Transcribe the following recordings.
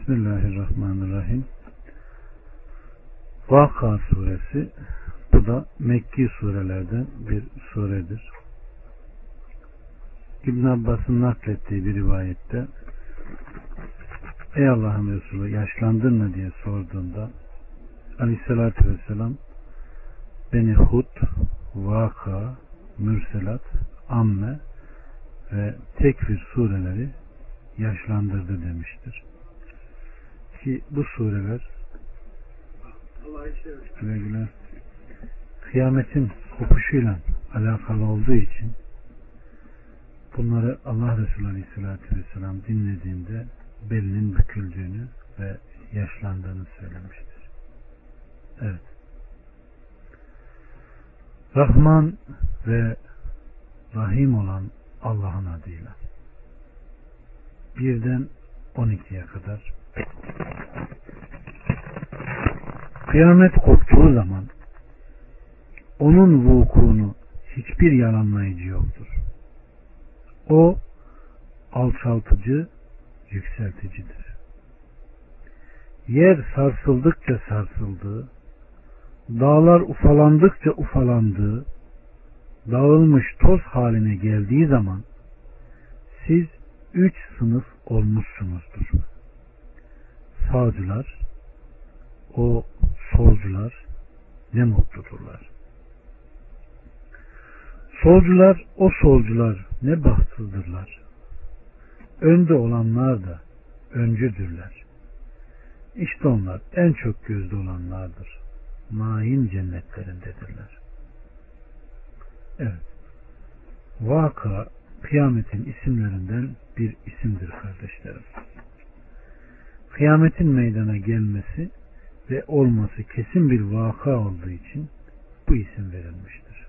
Bismillahirrahmanirrahim. Vaka suresi bu da Mekki surelerden bir suredir. İbn Abbas'ın naklettiği bir rivayette Ey Allah'ın Resulü yaşlandın mı diye sorduğunda Aleyhisselatü Vesselam beni Hud, Vaka, Mürselat, Amme ve Tekfir sureleri yaşlandırdı demiştir. Ki bu sureler güle kıyametin kopuşuyla alakalı olduğu için bunları Allah Resulü Aleyhisselatü Vesselam dinlediğinde belinin büküldüğünü ve yaşlandığını söylemiştir. Evet. Rahman ve Rahim olan Allah'ın adıyla. Birden 12'ye kadar. Kıyamet koptuğu zaman onun vukuunu hiçbir yalanlayıcı yoktur. O alçaltıcı, yükselticidir. Yer sarsıldıkça sarsıldığı, dağlar ufalandıkça ufalandığı, dağılmış toz haline geldiği zaman siz üç sınıf olmuşsunuzdur. Sağcılar, o solcular ne mutludurlar. Solcular, o solcular ne bahtsızdırlar. Önde olanlar da öncüdürler. İşte onlar en çok gözde olanlardır. Main cennetlerindedirler. Evet. Vaka kıyametin isimlerinden bir isimdir kardeşlerim. Kıyametin meydana gelmesi ve olması kesin bir vaka olduğu için bu isim verilmiştir.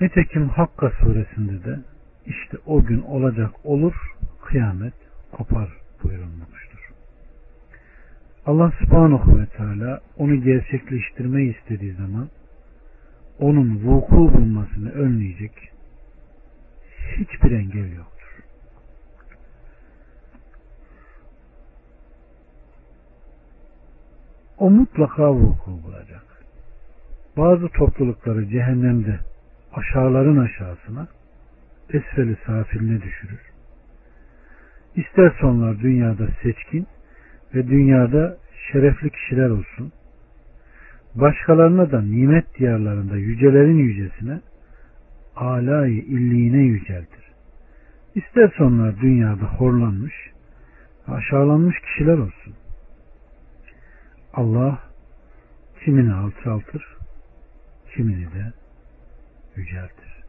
Nitekim Hakka suresinde de işte o gün olacak olur kıyamet kopar buyurulmuştur. Allah subhanahu ve teala onu gerçekleştirmeyi istediği zaman onun vuku bulmasını önleyecek hiçbir engel yoktur. O mutlaka vuku bulacak. Bazı toplulukları cehennemde aşağıların aşağısına esfeli safiline düşürür. İsterse onlar dünyada seçkin ve dünyada şerefli kişiler olsun. Başkalarına da nimet diyarlarında yücelerin yücesine alayı illiğine yüceltir. İsterse onlar dünyada horlanmış, aşağılanmış kişiler olsun. Allah kimini alçaltır, kimini de yüceltir.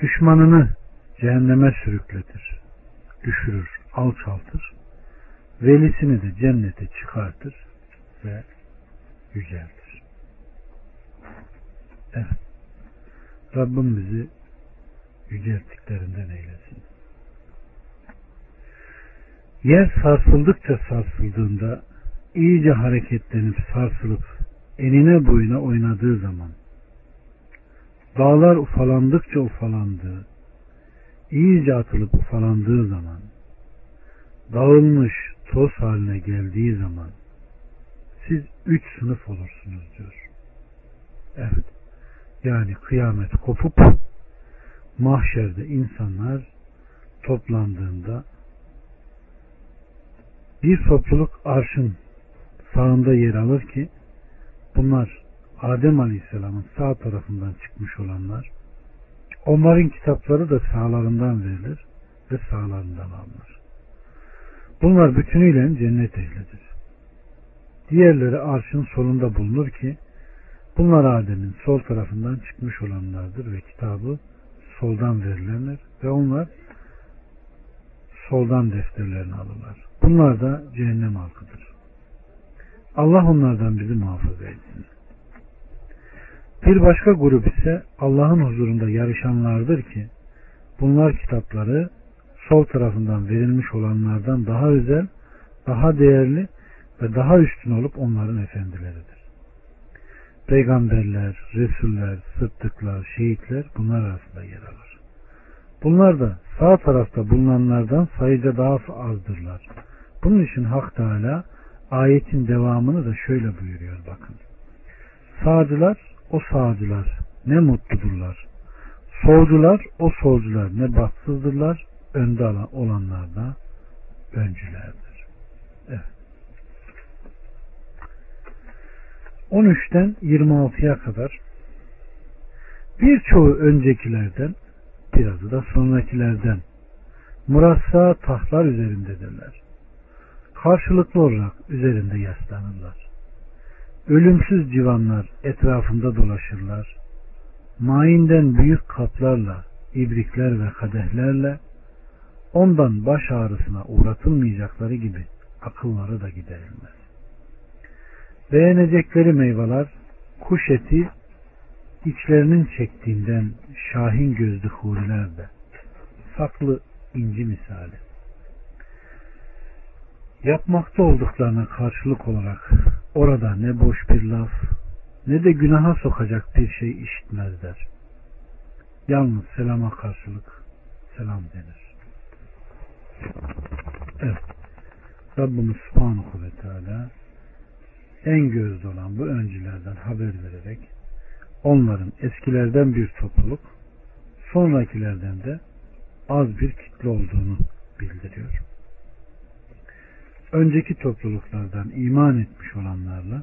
Düşmanını cehenneme sürükletir, düşürür, alçaltır. Velisini de cennete çıkartır ve yüceltir. Evet. Rabbim bizi yücelttiklerinden eylesin. Yer sarsıldıkça sarsıldığında iyice hareketlenip sarsılıp enine boyuna oynadığı zaman dağlar ufalandıkça ufalandığı iyice atılıp ufalandığı zaman dağılmış toz haline geldiği zaman siz üç sınıf olursunuz diyor. Evet. Yani kıyamet kopup mahşerde insanlar toplandığında bir topluluk arşın sağında yer alır ki bunlar Adem Aleyhisselam'ın sağ tarafından çıkmış olanlar onların kitapları da sağlarından verilir ve sağlarından alınır. Bunlar bütünüyle cennet ehlidir. Diğerleri arşın solunda bulunur ki bunlar Adem'in sol tarafından çıkmış olanlardır ve kitabı soldan verilenler ve onlar soldan defterlerini alırlar. Bunlar da cehennem halkıdır. Allah onlardan bizi muhafaza etsin. Bir başka grup ise Allah'ın huzurunda yarışanlardır ki bunlar kitapları sol tarafından verilmiş olanlardan daha özel, daha değerli ve daha üstün olup onların efendileridir. Peygamberler, Resuller, Sıddıklar, şehitler bunlar arasında yer alır. Bunlar da sağ tarafta bulunanlardan sayıca daha azdırlar. Bunun için Hak Teala ayetin devamını da şöyle buyuruyor bakın. Sağcılar o sağcılar ne mutludurlar. Solcular o solcular ne bahtsızdırlar. Önde olanlar da öncülerdir. Evet. 13'ten 26'ya kadar birçoğu öncekilerden birazı da sonrakilerden murassa tahtlar üzerindedirler. Karşılıklı olarak üzerinde yaslanırlar. Ölümsüz civanlar etrafında dolaşırlar. Mainden büyük kaplarla, ibrikler ve kadehlerle ondan baş ağrısına uğratılmayacakları gibi akılları da giderilmez. Beğenecekleri meyveler kuş eti içlerinin çektiğinden şahin gözlü huriler de saklı inci misali. Yapmakta olduklarına karşılık olarak orada ne boş bir laf ne de günaha sokacak bir şey işitmezler. Yalnız selama karşılık selam denir. Evet. Rabbimiz Subhanahu ve Teala en gözde olan bu öncülerden haber vererek onların eskilerden bir topluluk sonrakilerden de az bir kitle olduğunu bildiriyor. Önceki topluluklardan iman etmiş olanlarla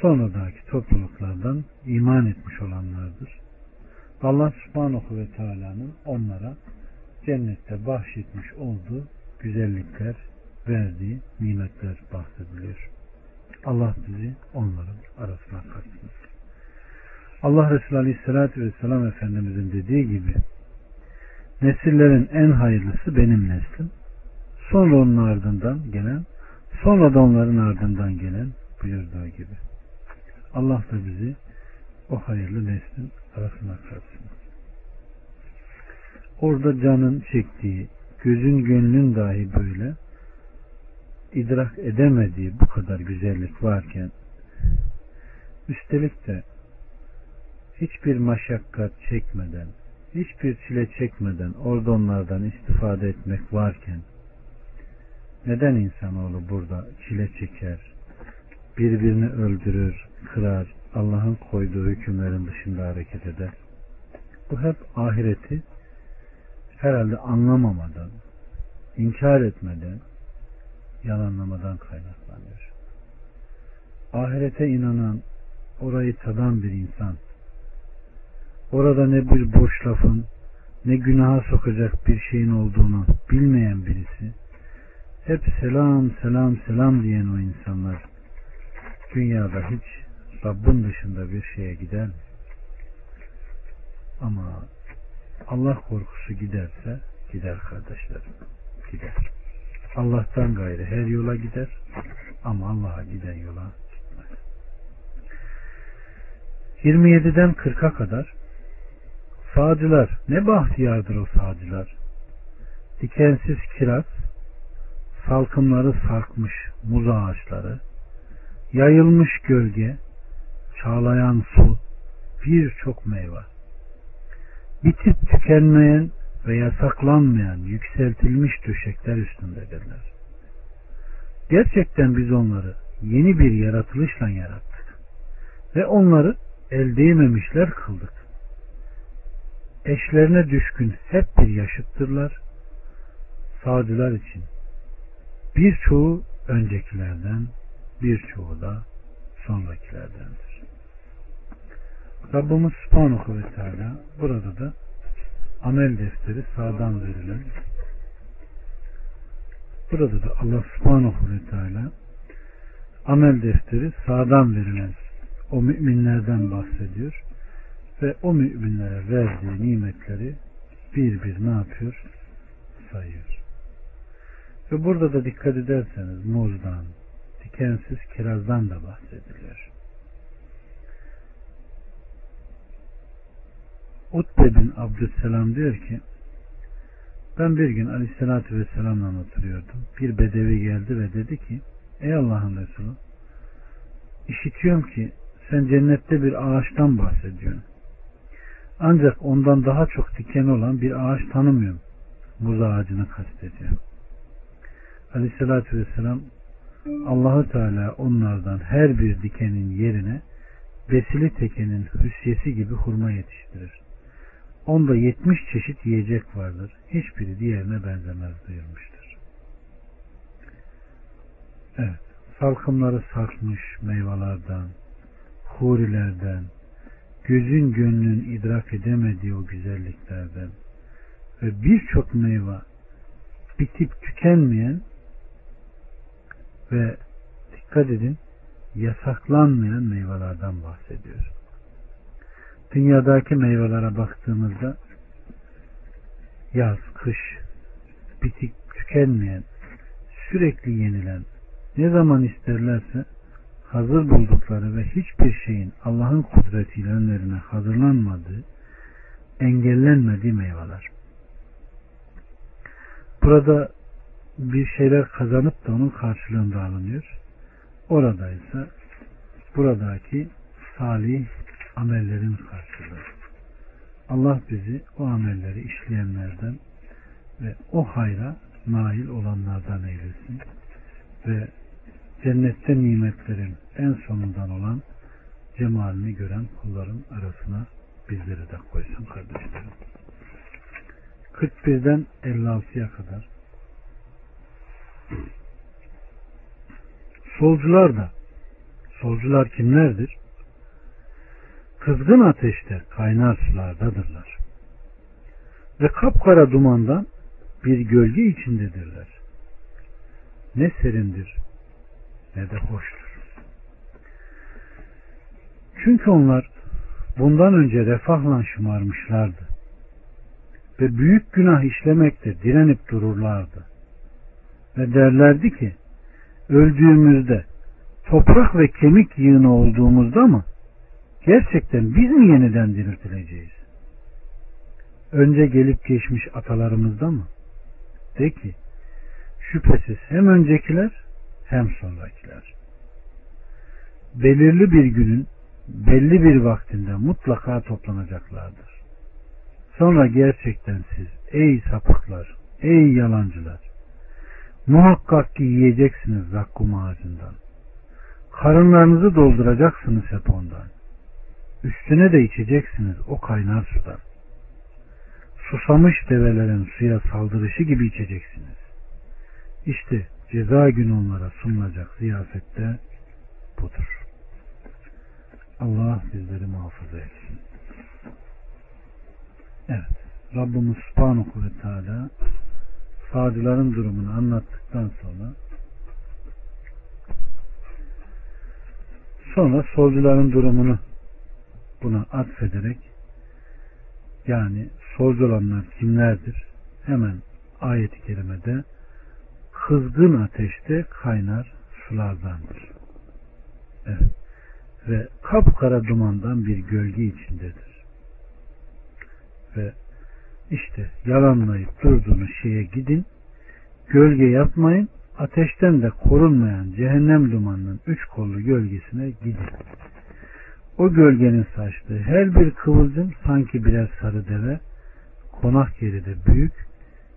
sonradaki topluluklardan iman etmiş olanlardır. Allah subhanahu ve teala'nın onlara cennette bahşetmiş olduğu güzellikler, verdiği nimetler bahsediliyor. Allah bizi onların arasına katsın. Allah Resulü Aleyhisselatü Vesselam Efendimizin dediği gibi nesillerin en hayırlısı benim neslim. Sonra onun ardından gelen, sonra da onların ardından gelen buyurduğu gibi. Allah da bizi o hayırlı neslin arasına katsın. Orada canın çektiği, gözün gönlün dahi böyle idrak edemediği bu kadar güzellik varken üstelik de hiçbir maşakkat çekmeden, hiçbir çile çekmeden orada onlardan istifade etmek varken neden insanoğlu burada çile çeker, birbirini öldürür, kırar, Allah'ın koyduğu hükümlerin dışında hareket eder? Bu hep ahireti herhalde anlamamadan, inkar etmeden, yalanlamadan kaynaklanıyor. Ahirete inanan, orayı tadan bir insan, orada ne bir boş lafın, ne günaha sokacak bir şeyin olduğunu bilmeyen birisi, hep selam selam selam diyen o insanlar, dünyada hiç Rabbin dışında bir şeye gider? Ama Allah korkusu giderse gider kardeşlerim. Gider. Allah'tan gayrı her yola gider ama Allah'a giden yola gitmez. 27'den 40'a kadar sağcılar ne bahtiyardır o sağcılar. Dikensiz kiraz, salkımları sarkmış muz ağaçları, yayılmış gölge, çağlayan su, birçok meyve. Bitip tükenmeyen ve yasaklanmayan yükseltilmiş döşekler üstündedirler. Gerçekten biz onları yeni bir yaratılışla yarattık ve onları el değmemişler kıldık. Eşlerine düşkün hep bir yaşıttırlar. Sağcılar için birçoğu öncekilerden, birçoğu da sonrakilerdendir. Rabbimiz Subhanahu ve Teala burada da amel defteri sağdan verilen burada da Allah subhanahu ve teala amel defteri sağdan verilen o müminlerden bahsediyor ve o müminlere verdiği nimetleri bir bir ne yapıyor? sayıyor. Ve burada da dikkat ederseniz muzdan, dikensiz kirazdan da bahsediliyor. Utbe bin Abdüsselam diyor ki ben bir gün aleyhissalatü vesselamla oturuyordum. Bir bedevi geldi ve dedi ki ey Allah'ın Resulü işitiyorum ki sen cennette bir ağaçtan bahsediyorsun. Ancak ondan daha çok diken olan bir ağaç tanımıyorum. Muz ağacını kastediyor. Aleyhissalatü vesselam Allahu Teala onlardan her bir dikenin yerine besili tekenin hüsyesi gibi hurma yetiştirir. Onda yetmiş çeşit yiyecek vardır. Hiçbiri diğerine benzemez buyurmuştur. Evet. Salkımları sarkmış meyvelerden, hurilerden, gözün gönlün idrak edemediği o güzelliklerden ve birçok meyve bitip tükenmeyen ve dikkat edin yasaklanmayan meyvelerden bahsediyor. Dünyadaki meyvelere baktığımızda yaz, kış, bitik, tükenmeyen, sürekli yenilen, ne zaman isterlerse hazır buldukları ve hiçbir şeyin Allah'ın kudretiyle önlerine hazırlanmadığı, engellenmediği meyveler. Burada bir şeyler kazanıp da onun karşılığında alınıyor. Orada ise buradaki salih amellerin karşılığı. Allah bizi o amelleri işleyenlerden ve o hayra nail olanlardan eylesin ve cennette nimetlerin en sonundan olan cemalini gören kulların arasına bizleri de koysun kardeşlerim. 41'den 56'ya kadar Solcular da solcular kimlerdir? Kızgın ateşte kaynar sulardadırlar. Ve kapkara dumandan bir gölge içindedirler. Ne serindir ne de hoştur. Çünkü onlar bundan önce refahla şımarmışlardı ve büyük günah işlemekte direnip dururlardı. Ve derlerdi ki öldüğümüzde toprak ve kemik yığını olduğumuzda mı gerçekten biz mi yeniden diriltileceğiz? Önce gelip geçmiş atalarımızda mı? De ki şüphesiz hem öncekiler hem sonrakiler. Belirli bir günün belli bir vaktinde mutlaka toplanacaklardır. Sonra gerçekten siz ey sapıklar, ey yalancılar muhakkak ki yiyeceksiniz zakkum ağacından. Karınlarınızı dolduracaksınız hep ondan. Üstüne de içeceksiniz o kaynar sudan. Susamış develerin suya saldırışı gibi içeceksiniz. İşte ceza günü onlara sunulacak ziyafette budur. Allah bizleri muhafaza etsin. Evet. Rabbimiz Subhanahu ve Teala sağcıların durumunu anlattıktan sonra sonra solcuların durumunu buna atfederek yani solcu olanlar kimlerdir? Hemen ayet-i kerimede kızgın ateşte kaynar sulardandır. Evet. Ve kapkara dumandan bir gölge içindedir. Ve işte yalanlayıp durduğunuz şeye gidin, gölge yapmayın, ateşten de korunmayan cehennem dumanının üç kollu gölgesine gidin. O gölgenin saçtığı her bir kıvılcım sanki birer sarı deve, konak yeri de büyük,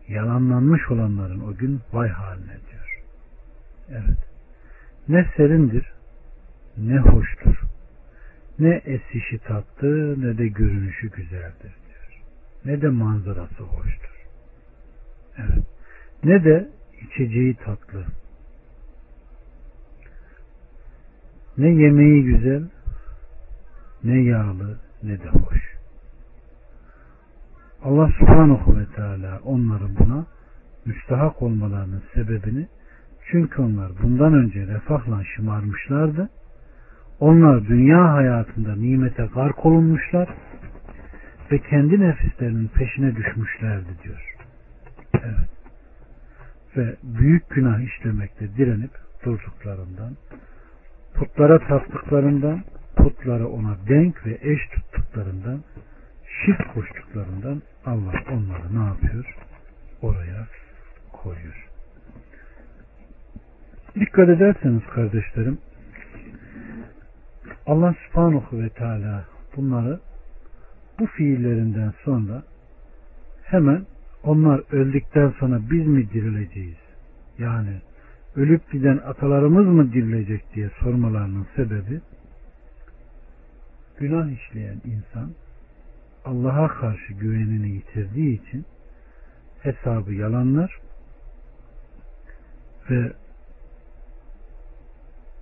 yalanlanmış olanların o gün vay haline diyor. Evet. Ne serindir, ne hoştur, ne esişi tatlı, ne de görünüşü güzeldir. Ne de manzarası hoştur. Evet. Ne de içeceği tatlı. Ne yemeği güzel, ne yağlı, ne de hoş. Allah subhanahu ve teala onların buna müstahak olmalarının sebebini çünkü onlar bundan önce refahla şımarmışlardı. Onlar dünya hayatında nimete gark olunmuşlar ve kendi nefislerinin peşine düşmüşlerdi diyor. Evet. Ve büyük günah işlemekte direnip durduklarından, putlara taptıklarından, putları ona denk ve eş tuttuklarından şirk koştuklarından Allah onları ne yapıyor? Oraya koyuyor. Dikkat ederseniz kardeşlerim Allah subhanahu ve teala bunları bu fiillerinden sonra hemen onlar öldükten sonra biz mi dirileceğiz? Yani ölüp giden atalarımız mı dirilecek diye sormalarının sebebi günah işleyen insan Allah'a karşı güvenini yitirdiği için hesabı yalanlar ve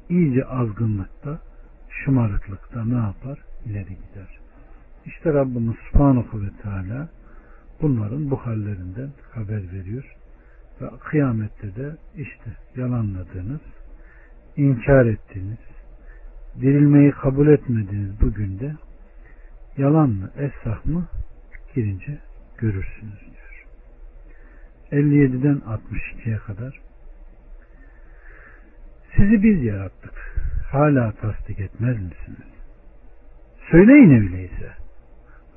iyice azgınlıkta, şımarıklıkta ne yapar? İleri gider. İşte Rabbimiz Subhanahu ve Teala bunların bu hallerinden haber veriyor. Ve kıyamette de işte yalanladığınız, inkar ettiğiniz, dirilmeyi kabul etmediğiniz bugün de yalan mı, esrah mı girince görürsünüz diyor. 57'den 62'ye kadar sizi biz yarattık. Hala tasdik etmez misiniz? Söyleyin öyleyse.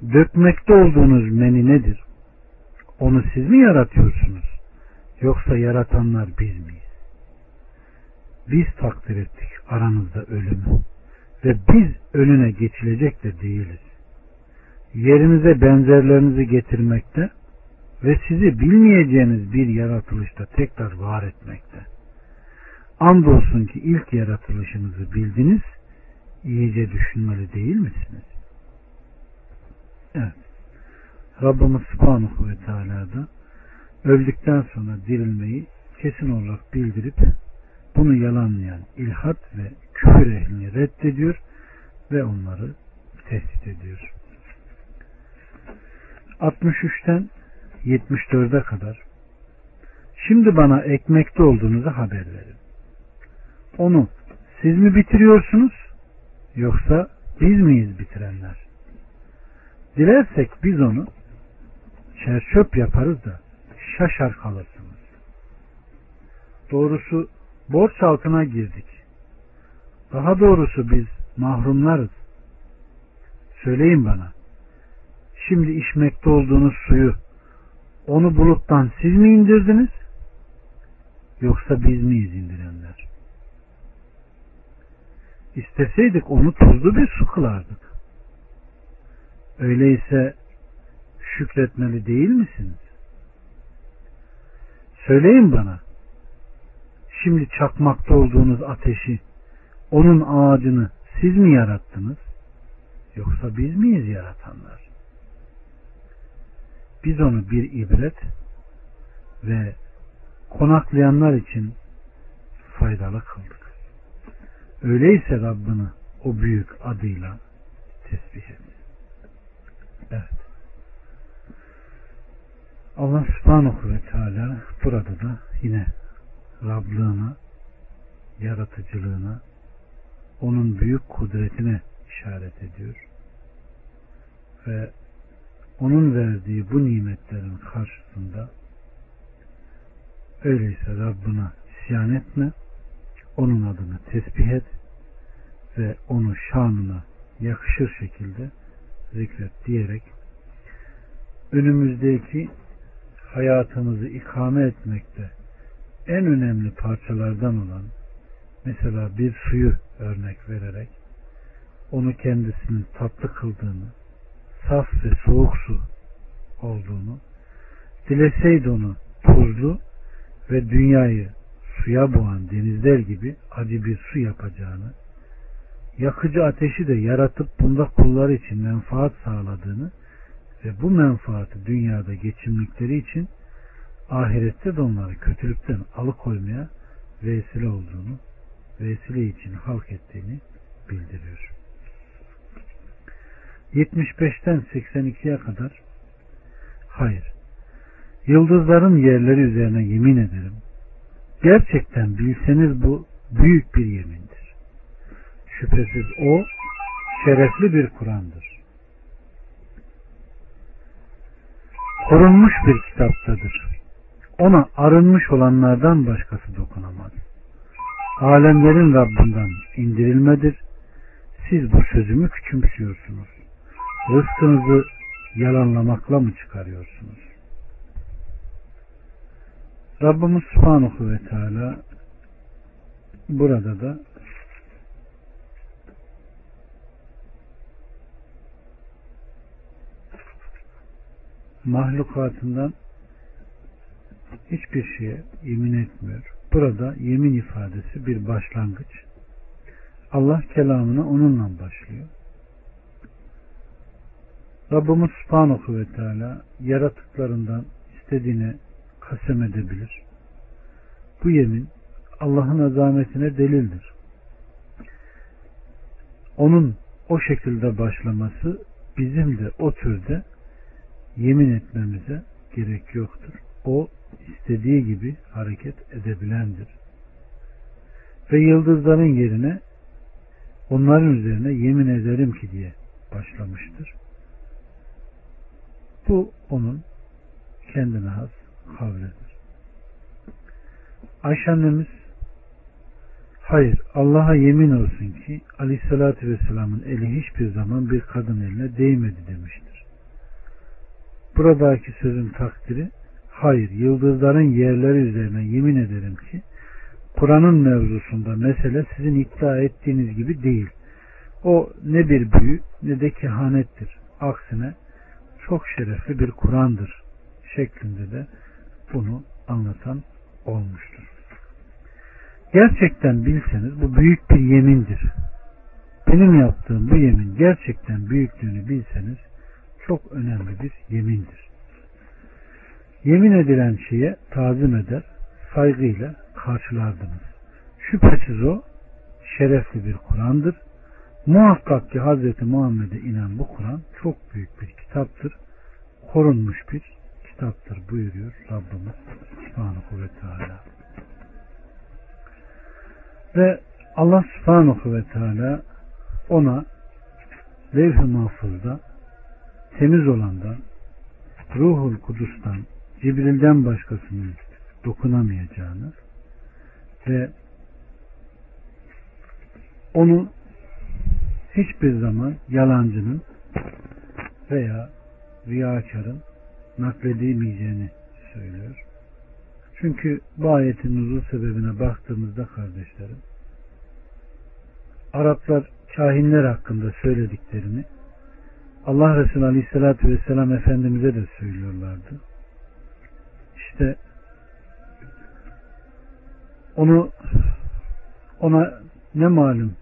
Dökmekte olduğunuz meni nedir? Onu siz mi yaratıyorsunuz? Yoksa yaratanlar biz miyiz? Biz takdir ettik aranızda ölümü ve biz önüne geçilecek de değiliz. Yerinize benzerlerinizi getirmekte ve sizi bilmeyeceğiniz bir yaratılışta tekrar var etmekte. Andolsun ki ilk yaratılışınızı bildiniz, iyice düşünmeli değil misiniz? Evet. Rabbimiz Subhanahu ve Teala da öldükten sonra dirilmeyi kesin olarak bildirip bunu yalanlayan ilhat ve küfür ehlini reddediyor ve onları tehdit ediyor. 63'ten 74'e kadar Şimdi bana ekmekte olduğunuzu haber verin. Onu siz mi bitiriyorsunuz yoksa biz miyiz bitirenler? Dilersek biz onu çerçöp yaparız da şaşar kalırsınız. Doğrusu borç altına girdik. Daha doğrusu biz mahrumlarız. Söyleyin bana. Şimdi içmekte olduğunuz suyu onu buluttan siz mi indirdiniz? Yoksa biz miyiz indirenler? İsteseydik onu tuzlu bir su kılardık. Öyleyse şükretmeli değil misiniz? Söyleyin bana. Şimdi çakmakta olduğunuz ateşi, onun ağacını siz mi yarattınız? Yoksa biz miyiz yaratanlar? Biz onu bir ibret ve konaklayanlar için faydalı kıldık. Öyleyse Rabbini o büyük adıyla tesbih et. Evet. Allah subhanahu ve teala burada da yine Rablığına, yaratıcılığına, onun büyük kudretine işaret ediyor. Ve onun verdiği bu nimetlerin karşısında öyleyse Rabbına isyan etme, onun adını tesbih et ve onu şanına yakışır şekilde zikret diyerek önümüzdeki hayatımızı ikame etmekte en önemli parçalardan olan mesela bir suyu örnek vererek onu kendisinin tatlı kıldığını, saf ve soğuk su olduğunu, dileseydi onu tuzlu ve dünyayı suya boğan denizler gibi acı bir su yapacağını, yakıcı ateşi de yaratıp bunda kulları için menfaat sağladığını ve bu menfaati dünyada geçimlikleri için ahirette de onları kötülükten alıkoymaya vesile olduğunu, vesile için halk ettiğini bildiriyor. 75'ten 82'ye kadar hayır. Yıldızların yerleri üzerine yemin ederim. Gerçekten bilseniz bu büyük bir yemindir. Şüphesiz o şerefli bir Kur'an'dır. Korunmuş bir kitaptadır. Ona arınmış olanlardan başkası dokunamaz. Alemlerin Rabbinden indirilmedir. Siz bu sözümü küçümsüyorsunuz. Rızkınızı yalanlamakla mı çıkarıyorsunuz? Rabbimiz Subhanahu ve Teala burada da mahlukatından hiçbir şeye yemin etmiyor. Burada yemin ifadesi bir başlangıç. Allah kelamına onunla başlıyor. Rabbimiz Subhanahu ve Teala yaratıklarından istediğine kasem edebilir. Bu yemin Allah'ın azametine delildir. Onun o şekilde başlaması bizim de o türde yemin etmemize gerek yoktur. O istediği gibi hareket edebilendir. Ve yıldızların yerine onların üzerine yemin ederim ki diye başlamıştır. Bu onun kendine has kavlidir. Ayşe annemiz hayır Allah'a yemin olsun ki aleyhissalatü vesselamın eli hiçbir zaman bir kadın eline değmedi demiştir. Buradaki sözün takdiri hayır yıldızların yerleri üzerine yemin ederim ki Kur'an'ın mevzusunda mesele sizin iddia ettiğiniz gibi değil. O ne bir büyü ne de kehanettir. Aksine çok şerefli bir Kur'an'dır şeklinde de bunu anlatan olmuştur. Gerçekten bilseniz bu büyük bir yemindir. Benim yaptığım bu yemin gerçekten büyüklüğünü bilseniz çok önemli bir yemindir. Yemin edilen şeye tazim eder, saygıyla karşılardınız. Şüphesiz o şerefli bir Kur'an'dır. Muhakkak ki Hz. Muhammed'e inen bu Kur'an çok büyük bir kitaptır. Korunmuş bir kitaptır buyuruyor Rabbimiz Subhanahu ve Teala. Ve Allah Subhanahu ve Teala ona levh-i mahfuzda temiz olandan Ruhul Kudus'tan Cibril'den başkasının dokunamayacağını ve onu hiçbir zaman yalancının veya riyakarın nakledemeyeceğini söylüyor. Çünkü bu ayetin nuzul sebebine baktığımızda kardeşlerim Araplar kahinler hakkında söylediklerini Allah Resulü Aleyhisselatü Vesselam Efendimiz'e de söylüyorlardı. İşte onu ona ne malum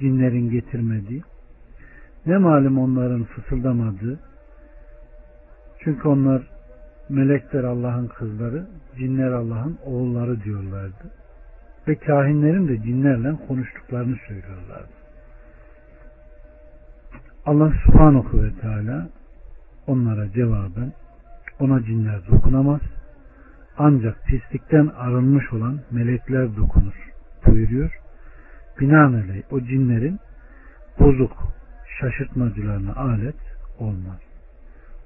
cinlerin getirmediği ne malum onların fısıldamadığı çünkü onlar melekler Allah'ın kızları cinler Allah'ın oğulları diyorlardı ve kahinlerin de cinlerle konuştuklarını söylüyorlardı Allah subhanahu ve teala onlara cevaben ona cinler dokunamaz ancak pislikten arınmış olan melekler dokunur buyuruyor. Binaenaleyh o cinlerin bozuk şaşırtmacılarına alet olmaz.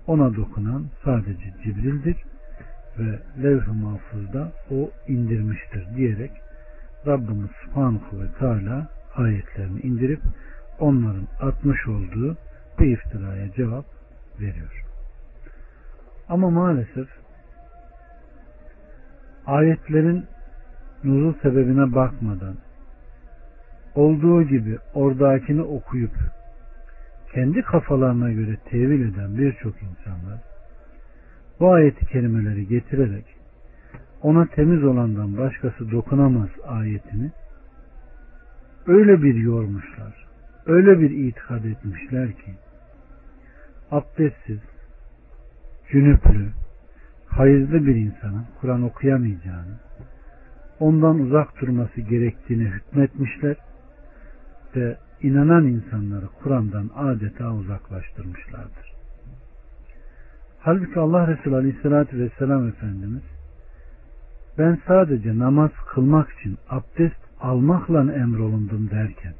Ona dokunan sadece Cibril'dir ve levh-i mahfuzda o indirmiştir diyerek Rabbimiz Subhanahu ve Teala ayetlerini indirip onların atmış olduğu bu iftiraya cevap veriyor. Ama maalesef ayetlerin nuzul sebebine bakmadan olduğu gibi oradakini okuyup kendi kafalarına göre tevil eden birçok insanlar bu ayeti kelimeleri getirerek ona temiz olandan başkası dokunamaz ayetini öyle bir yormuşlar, öyle bir itikad etmişler ki abdestsiz, cünüplü, hayızlı bir insanın Kur'an okuyamayacağını, ondan uzak durması gerektiğini hükmetmişler ve inanan insanları Kur'an'dan adeta uzaklaştırmışlardır. Halbuki Allah Resulü Aleyhisselatü Vesselam Efendimiz ben sadece namaz kılmak için abdest almakla emrolundum derken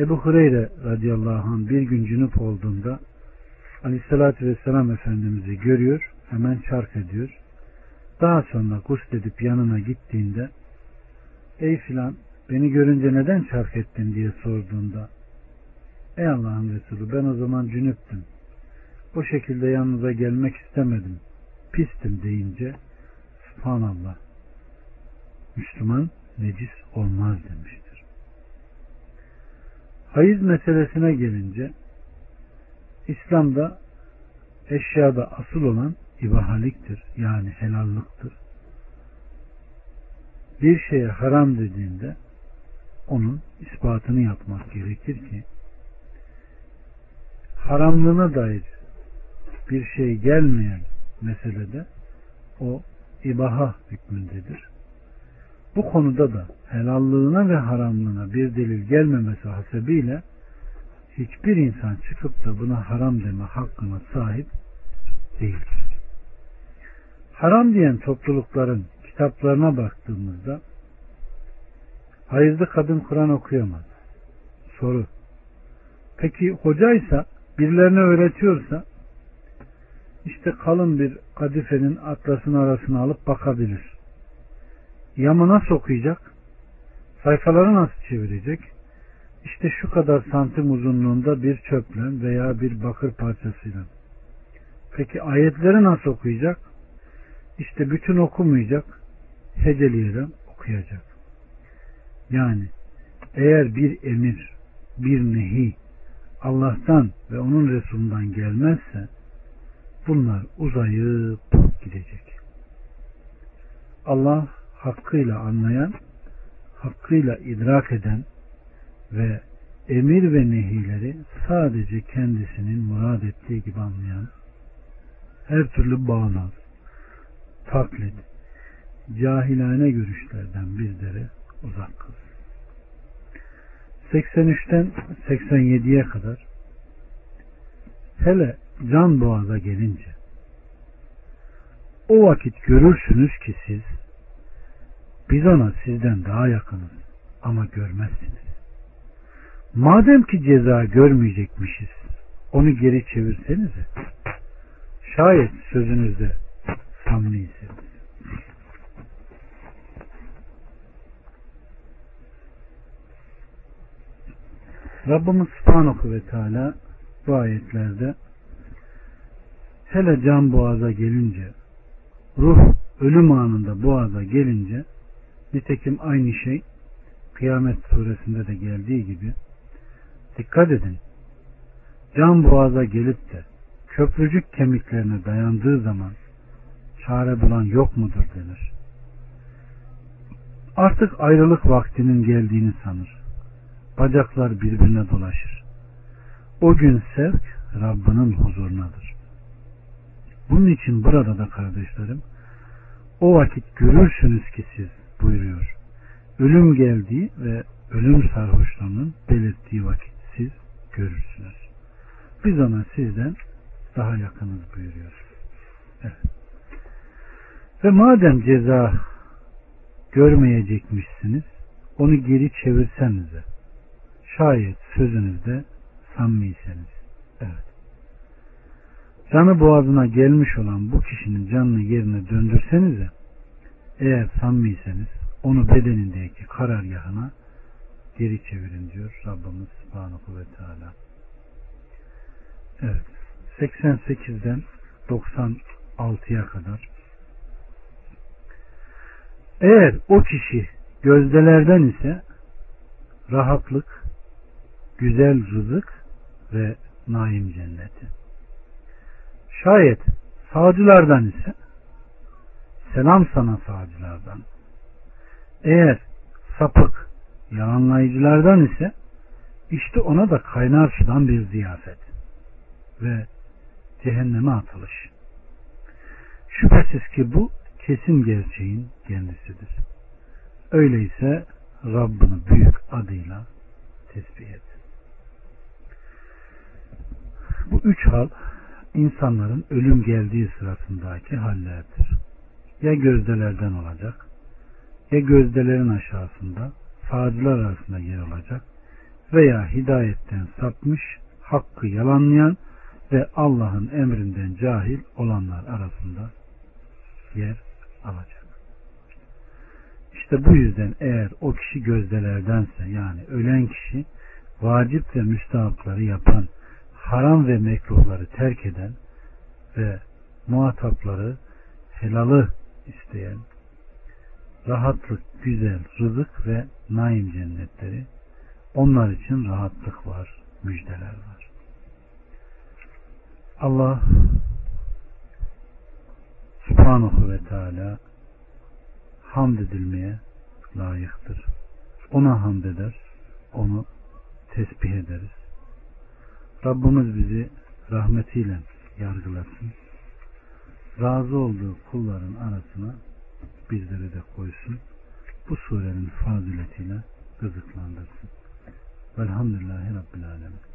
Ebu Hureyre radıyallahu anh bir gün cünüp olduğunda Aleyhisselatü Vesselam Efendimiz'i görüyor, hemen çark ediyor. Daha sonra gusledip yanına gittiğinde ey filan beni görünce neden çark ettin diye sorduğunda ey Allah'ın Resulü ben o zaman cünüptüm. O şekilde yanınıza gelmek istemedim. Pistim deyince Subhanallah Müslüman necis olmaz demiştir. Hayız meselesine gelince İslam'da eşyada asıl olan ibahaliktir. Yani helallıktır. Bir şeye haram dediğinde onun ispatını yapmak gerekir ki haramlığına dair bir şey gelmeyen meselede o ibaha hükmündedir. Bu konuda da helallığına ve haramlığına bir delil gelmemesi hasebiyle hiçbir insan çıkıp da buna haram deme hakkına sahip değildir. Haram diyen toplulukların kitaplarına baktığımızda hayızlı kadın Kur'an okuyamaz. Soru. Peki hocaysa birilerine öğretiyorsa işte kalın bir kadifenin atlasın arasına alıp bakabilir. Yamı nasıl okuyacak? Sayfaları nasıl çevirecek? İşte şu kadar santim uzunluğunda bir çöple veya bir bakır parçasıyla. Peki ayetleri nasıl okuyacak? İşte bütün okumayacak, heceleyerek okuyacak. Yani eğer bir emir, bir nehi Allah'tan ve onun Resulünden gelmezse bunlar uzayıp gidecek. Allah hakkıyla anlayan, hakkıyla idrak eden ve emir ve nehileri sadece kendisinin murad ettiği gibi anlayan, her türlü bağnaz, taklit, cahilane görüşlerden bizleri uzak kılsın. 83'ten 87'ye kadar hele can boğaza gelince o vakit görürsünüz ki siz biz ona sizden daha yakınız ama görmezsiniz. Madem ki ceza görmeyecekmişiz onu geri çevirsenize şayet sözünüzde samimiyseniz. Rabbimiz Subhanahu ve Teala bu ayetlerde hele can boğaza gelince ruh ölüm anında boğaza gelince nitekim aynı şey Kıyamet suresinde de geldiği gibi dikkat edin can boğaza gelip de köprücük kemiklerine dayandığı zaman çare bulan yok mudur denir. Artık ayrılık vaktinin geldiğini sanır bacaklar birbirine dolaşır. O gün sevk Rabbinin huzurundadır. Bunun için burada da kardeşlerim o vakit görürsünüz ki siz buyuruyor. Ölüm geldiği ve ölüm sarhoşluğunun belirttiği vakit siz görürsünüz. Biz ona sizden daha yakınız buyuruyor. Evet. Ve madem ceza görmeyecekmişsiniz onu geri çevirsenize Şayet sözünüzde samimiyseniz. Evet. Canı boğazına gelmiş olan bu kişinin canını yerine döndürsenize eğer samimiyseniz onu bedenindeki karargahına geri çevirin diyor Rabbimiz Subhanahu ve Teala. Evet. 88'den 96'ya kadar eğer o kişi gözdelerden ise rahatlık güzel rızık ve naim cenneti. Şayet sağcılardan ise selam sana sağcılardan. Eğer sapık yalanlayıcılardan ise işte ona da kaynar sudan bir ziyafet ve cehenneme atılış. Şüphesiz ki bu kesin gerçeğin kendisidir. Öyleyse Rabbini büyük adıyla tesbih et. Bu üç hal insanların ölüm geldiği sırasındaki hallerdir. Ya gözdelerden olacak, ya gözdelerin aşağısında sağcılar arasında yer alacak veya hidayetten sapmış, hakkı yalanlayan ve Allah'ın emrinden cahil olanlar arasında yer alacak. İşte bu yüzden eğer o kişi gözdelerdense yani ölen kişi vacip ve müstahapları yapan haram ve mekruhları terk eden ve muhatapları helalı isteyen rahatlık, güzel rızık ve naim cennetleri onlar için rahatlık var, müjdeler var. Allah Subhanahu ve Teala hamd edilmeye layıktır. Ona hamd eder, onu tesbih ederiz. Rabbimiz bizi rahmetiyle yargılasın. Razı olduğu kulların arasına bizleri de koysun. Bu surenin faziletiyle rızıklandırsın. Velhamdülillahi Rabbil Alemin.